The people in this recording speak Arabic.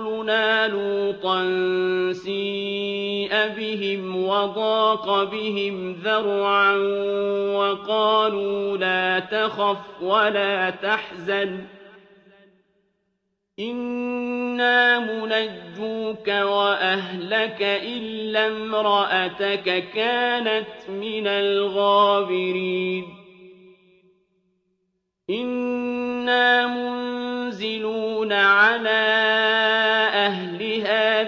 رُسُلُنَا لُوطًا سِيءَ بِهِمْ وَضَاقَ بِهِمْ ذَرْعًا وَقَالُوا لَا تَخَفْ وَلَا تَحْزَنْ ۖ. إِنَّا مُنَجُّوكَ وَأَهْلَكَ إِلَّا امْرَأَتَكَ كَانَتْ مِنَ الْغَابِرِينَ. إِنَّا مُنزِلُونَ عَلَىٰ